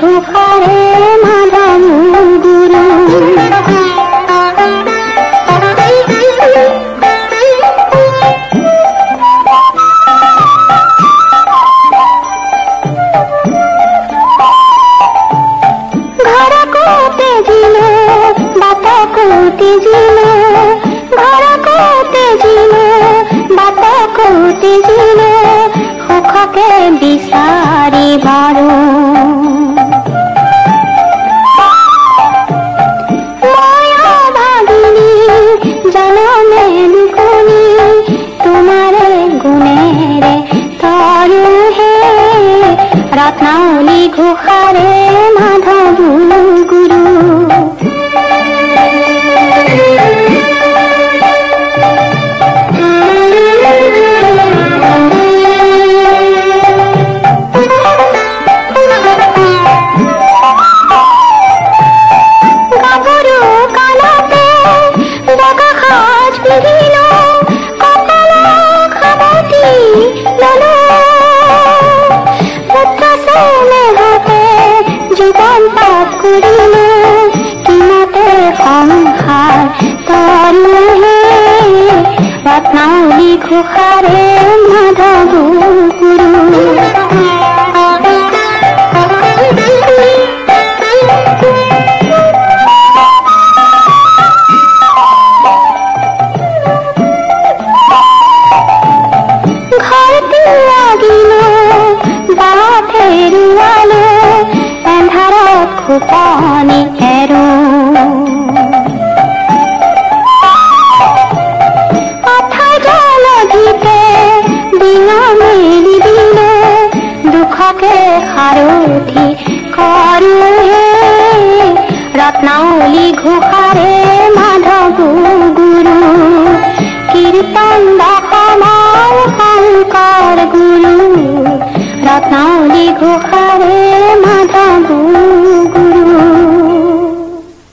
ঘুফারে madame গুরু ঘরা কোতে জিলে সুখকে বিচার 祝贺你 ৰত্নাৱলী ঘোষাৰে মাধৱ ঘৰটি লাগিলো বাট দুখকে সাৰথি কৰোহে ৰত্নাৱলী ঘোষাৰে মাধৱ গুৰু কীৰ্তন দশমৰ শংকৰ গুৰু ৰত্নাৱলী ঘোষাৰে মাধৱ